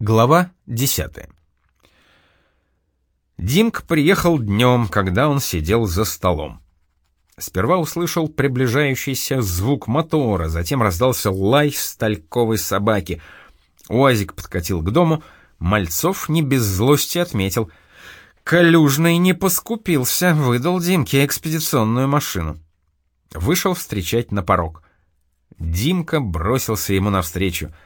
Глава 10. Димк приехал днем, когда он сидел за столом. Сперва услышал приближающийся звук мотора, затем раздался лай стальковой собаки. Уазик подкатил к дому, Мальцов не без злости отметил. Калюжный не поскупился, выдал Димке экспедиционную машину. Вышел встречать на порог. Димка бросился ему навстречу —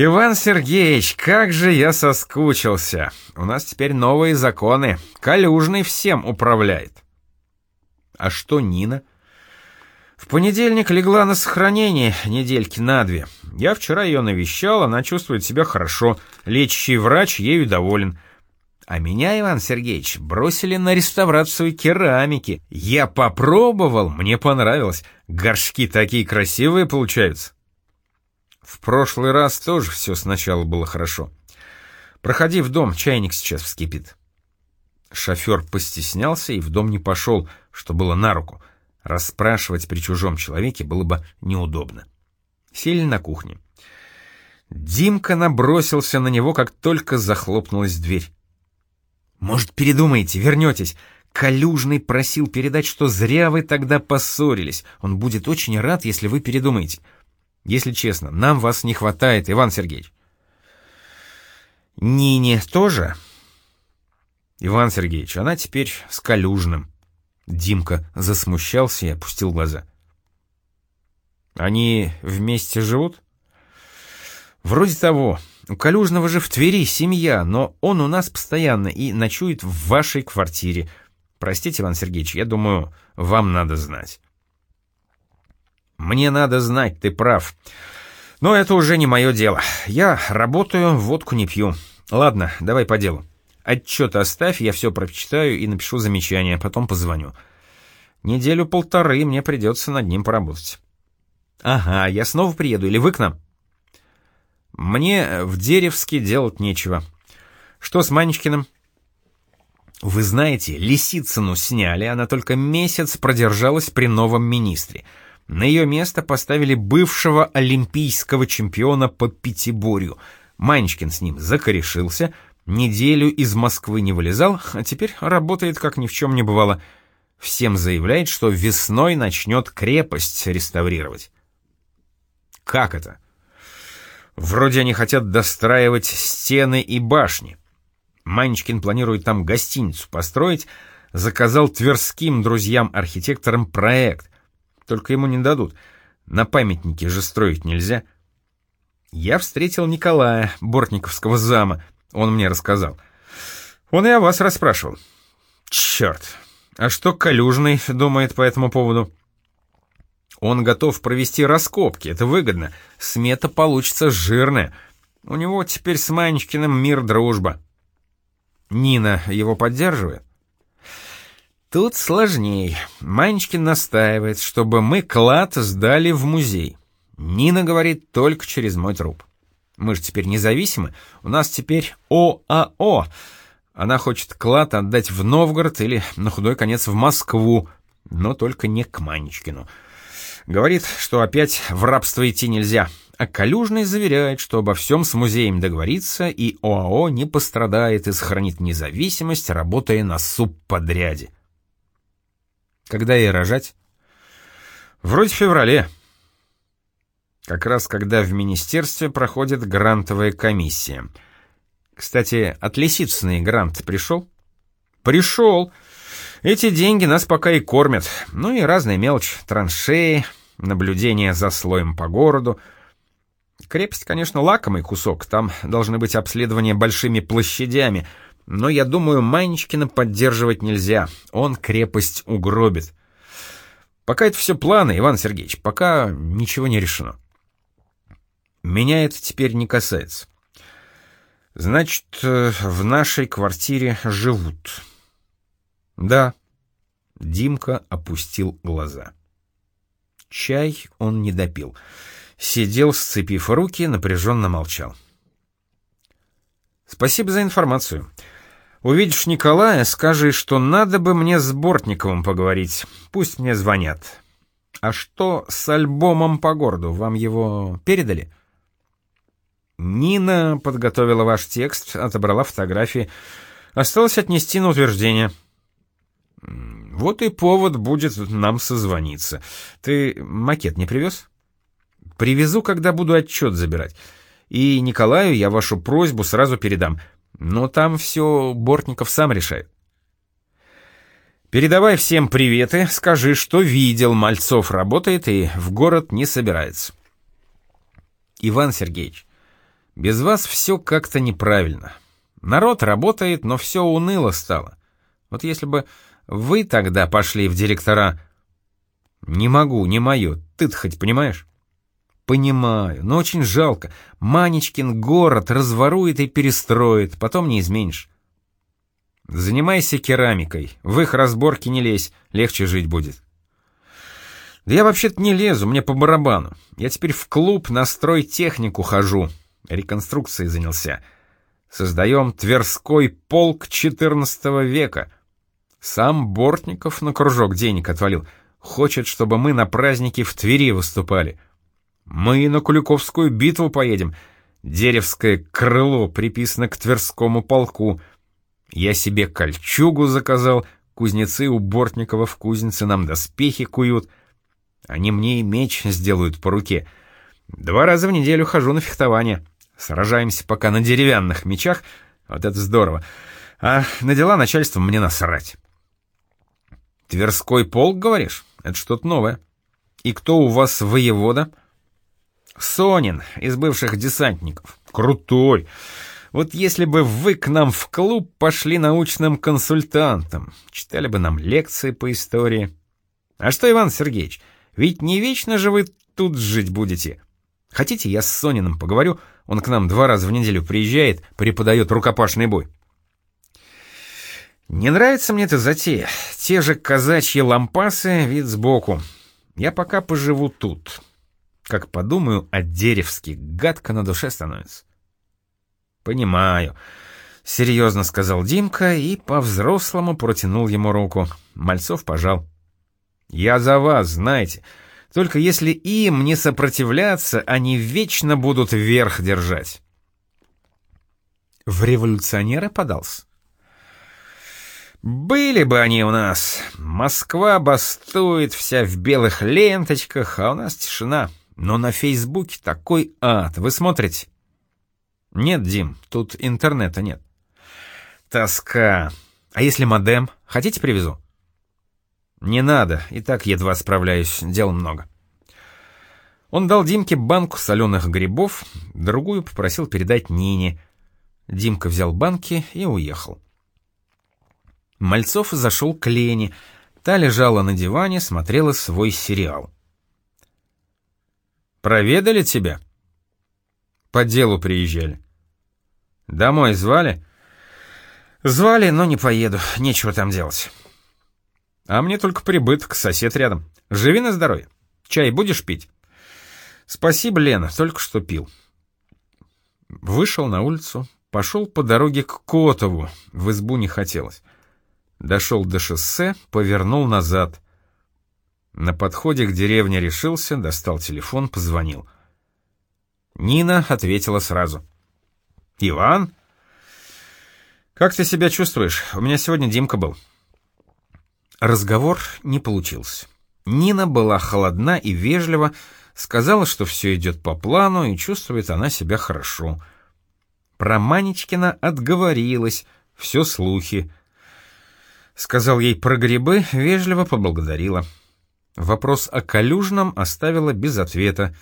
«Иван Сергеевич, как же я соскучился! У нас теперь новые законы. Калюжный всем управляет». «А что Нина?» «В понедельник легла на сохранение недельки на две. Я вчера ее навещал, она чувствует себя хорошо. Лечащий врач ею доволен». А меня, Иван Сергеевич, бросили на реставрацию керамики. Я попробовал, мне понравилось. Горшки такие красивые получаются. В прошлый раз тоже все сначала было хорошо. Проходи в дом, чайник сейчас вскипит. Шофер постеснялся и в дом не пошел, что было на руку. Расспрашивать при чужом человеке было бы неудобно. Сели на кухне. Димка набросился на него, как только захлопнулась дверь. «Может, передумаете, вернетесь?» Калюжный просил передать, что зря вы тогда поссорились. Он будет очень рад, если вы передумаете. Если честно, нам вас не хватает, Иван Сергеевич. Нине тоже? Иван Сергеевич, она теперь с Калюжным. Димка засмущался и опустил глаза. Они вместе живут? Вроде того. У Калюжного же в Твери семья, но он у нас постоянно и ночует в вашей квартире. Простите, Иван Сергеевич, я думаю, вам надо знать. Мне надо знать, ты прав. Но это уже не мое дело. Я работаю, водку не пью. Ладно, давай по делу. Отчет оставь, я все прочитаю и напишу замечание, потом позвоню. Неделю-полторы мне придется над ним поработать. Ага, я снова приеду, или вы к нам? Мне в Деревске делать нечего. Что с Манечкиным? Вы знаете, Лисицыну сняли, она только месяц продержалась при новом министре — на ее место поставили бывшего олимпийского чемпиона по пятиборью. Манечкин с ним закорешился, неделю из Москвы не вылезал, а теперь работает как ни в чем не бывало. Всем заявляет, что весной начнет крепость реставрировать. Как это? Вроде они хотят достраивать стены и башни. Манечкин планирует там гостиницу построить, заказал тверским друзьям-архитекторам проект — только ему не дадут. На памятники же строить нельзя. Я встретил Николая, бортниковского зама. Он мне рассказал. Он и о вас расспрашивал. Черт. А что Калюжный думает по этому поводу? Он готов провести раскопки, это выгодно. Смета получится жирная. У него теперь с Манечкиным мир дружба. Нина его поддерживает? Тут сложней. Манечкин настаивает, чтобы мы клад сдали в музей. Нина говорит только через мой труп. Мы же теперь независимы. У нас теперь ОАО. Она хочет клад отдать в Новгород или, на худой конец, в Москву, но только не к Манечкину. Говорит, что опять в рабство идти нельзя. А Калюжный заверяет, что обо всем с музеем договорится, и ОАО не пострадает и сохранит независимость, работая на субподряде. Когда ей рожать? Вроде в феврале. Как раз когда в министерстве проходит грантовая комиссия. Кстати, от Лисицыной грант пришел? Пришел. Эти деньги нас пока и кормят. Ну и разная мелочь, траншеи, наблюдение за слоем по городу. Крепость, конечно, лакомый кусок, там должны быть обследования большими площадями — но я думаю, Манечкина поддерживать нельзя. Он крепость угробит. Пока это все планы, Иван Сергеевич, пока ничего не решено. Меня это теперь не касается. Значит, э, в нашей квартире живут. Да. Димка опустил глаза. Чай он не допил. Сидел, сцепив руки, напряженно молчал. Спасибо за информацию. Увидишь Николая, скажи, что надо бы мне с Бортниковым поговорить. Пусть мне звонят. А что с альбомом по городу? Вам его передали? Нина подготовила ваш текст, отобрала фотографии. Осталось отнести на утверждение. Вот и повод будет нам созвониться. Ты макет не привез? Привезу, когда буду отчет забирать. И Николаю я вашу просьбу сразу передам. Но там все Бортников сам решает. Передавай всем приветы, скажи, что видел, Мальцов работает и в город не собирается. Иван Сергеевич, без вас все как-то неправильно. Народ работает, но все уныло стало. Вот если бы вы тогда пошли в директора... Не могу, не мое, ты-то хоть понимаешь? Понимаю, но очень жалко. Манечкин город разворует и перестроит, потом не изменишь. Занимайся керамикой, в их разборки не лезь, легче жить будет. Да я вообще-то не лезу, мне по барабану. Я теперь в клуб на стройтехнику хожу, реконструкцией занялся. Создаем Тверской полк XIV века. Сам Бортников на кружок денег отвалил. Хочет, чтобы мы на праздники в Твери выступали. Мы на Куликовскую битву поедем. Деревское крыло приписано к Тверскому полку. Я себе кольчугу заказал, кузнецы у Бортникова в кузнице нам доспехи куют. Они мне и меч сделают по руке. Два раза в неделю хожу на фехтование. Сражаемся пока на деревянных мечах. Вот это здорово. А на дела начальства мне насрать. Тверской полк, говоришь? Это что-то новое. И кто у вас воевода? — Сонин, из бывших десантников. Крутой. Вот если бы вы к нам в клуб пошли научным консультантом, читали бы нам лекции по истории. А что, Иван Сергеевич, ведь не вечно же вы тут жить будете. Хотите, я с Сониным поговорю? Он к нам два раза в неделю приезжает, преподает рукопашный бой. Не нравится мне эта затея. Те же казачьи лампасы, вид сбоку. Я пока поживу тут. Как подумаю о Деревске, гадко на душе становится. Понимаю. Серьезно сказал Димка и по-взрослому протянул ему руку. Мальцов пожал. Я за вас, знаете. Только если им не сопротивляться, они вечно будут вверх держать. В революционеры подался? Были бы они у нас. Москва бастует вся в белых ленточках, а у нас тишина. Но на Фейсбуке такой ад. Вы смотрите? Нет, Дим, тут интернета нет. Тоска. А если модем? Хотите привезу? Не надо, и так едва справляюсь, дел много. Он дал Димке банку соленых грибов, другую попросил передать Нине. Димка взял банки и уехал. Мальцов зашел к Лене. Та лежала на диване, смотрела свой сериал. Проведали тебя? По делу приезжали. Домой звали? Звали, но не поеду, нечего там делать. А мне только прибыток, сосед рядом. Живи на здоровье. Чай будешь пить? Спасибо, Лена, только что пил. Вышел на улицу, пошел по дороге к Котову, в избу не хотелось. Дошел до шоссе, повернул назад — на подходе к деревне решился, достал телефон, позвонил. Нина ответила сразу. «Иван?» «Как ты себя чувствуешь? У меня сегодня Димка был». Разговор не получился. Нина была холодна и вежлива, сказала, что все идет по плану, и чувствует она себя хорошо. Про Манечкина отговорилась, все слухи. Сказал ей про грибы, вежливо поблагодарила. Вопрос о Калюжном оставила без ответа.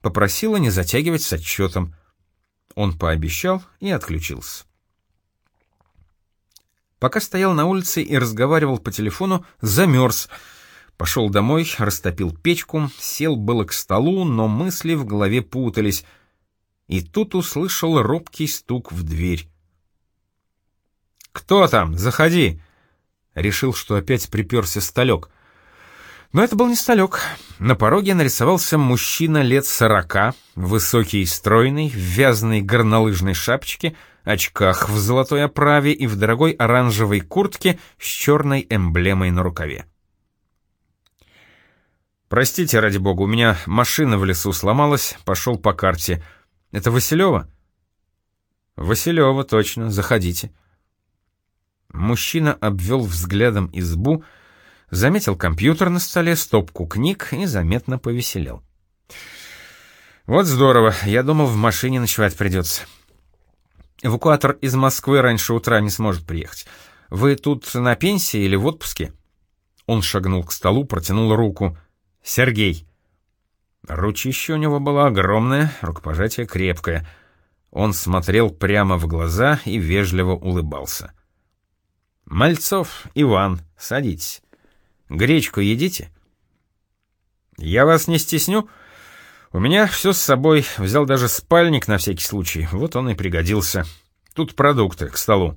Попросила не затягивать с отчетом. Он пообещал и отключился. Пока стоял на улице и разговаривал по телефону, замерз. Пошел домой, растопил печку, сел было к столу, но мысли в голове путались. И тут услышал робкий стук в дверь. «Кто там? Заходи!» Решил, что опять приперся столек — но это был не столек. На пороге нарисовался мужчина лет сорока, высокий и стройный, в вязаной горнолыжной шапочке, очках в золотой оправе и в дорогой оранжевой куртке с черной эмблемой на рукаве. «Простите, ради бога, у меня машина в лесу сломалась, пошел по карте. Это Василева?» «Василева, точно, заходите». Мужчина обвел взглядом избу, заметил компьютер на столе, стопку книг и заметно повеселел. «Вот здорово, я думал, в машине ночевать придется. Эвакуатор из Москвы раньше утра не сможет приехать. Вы тут на пенсии или в отпуске?» Он шагнул к столу, протянул руку. «Сергей». Ручище у него было огромное, рукопожатие крепкое. Он смотрел прямо в глаза и вежливо улыбался. «Мальцов, Иван, садитесь. Гречку едите?» «Я вас не стесню. У меня все с собой, взял даже спальник на всякий случай, вот он и пригодился. Тут продукты, к столу».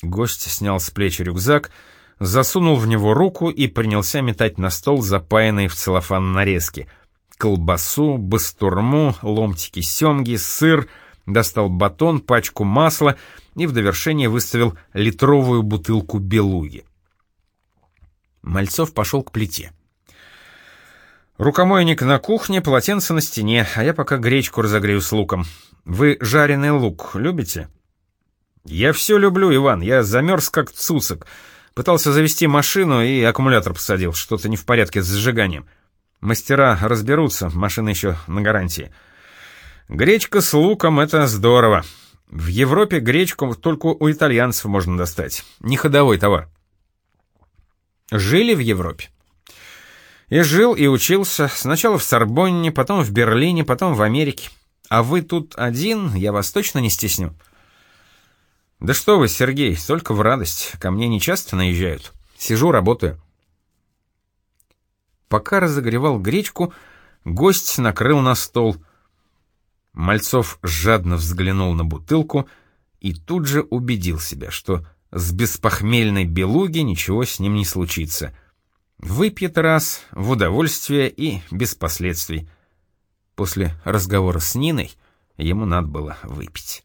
Гость снял с плечи рюкзак, засунул в него руку и принялся метать на стол запаянные в целлофан нарезки. Колбасу, бастурму, ломтики семги, сыр, достал батон, пачку масла и в довершение выставил литровую бутылку белуги. Мальцов пошел к плите. «Рукомойник на кухне, полотенце на стене, а я пока гречку разогрею с луком. Вы жареный лук любите?» «Я все люблю, Иван, я замерз как цуцик. Пытался завести машину и аккумулятор посадил, что-то не в порядке с зажиганием. Мастера разберутся, машина еще на гарантии. Гречка с луком — это здорово. В Европе гречку только у итальянцев можно достать. Не ходовой товар». «Жили в Европе?» И жил, и учился, сначала в Сорбонне, потом в Берлине, потом в Америке. А вы тут один, я вас точно не стесню. «Да что вы, Сергей, только в радость. Ко мне не часто наезжают. Сижу, работаю». Пока разогревал гречку, гость накрыл на стол. Мальцов жадно взглянул на бутылку и тут же убедил себя, что с беспохмельной белуги ничего с ним не случится. Выпьет раз, в удовольствие и без последствий. После разговора с Ниной ему надо было выпить.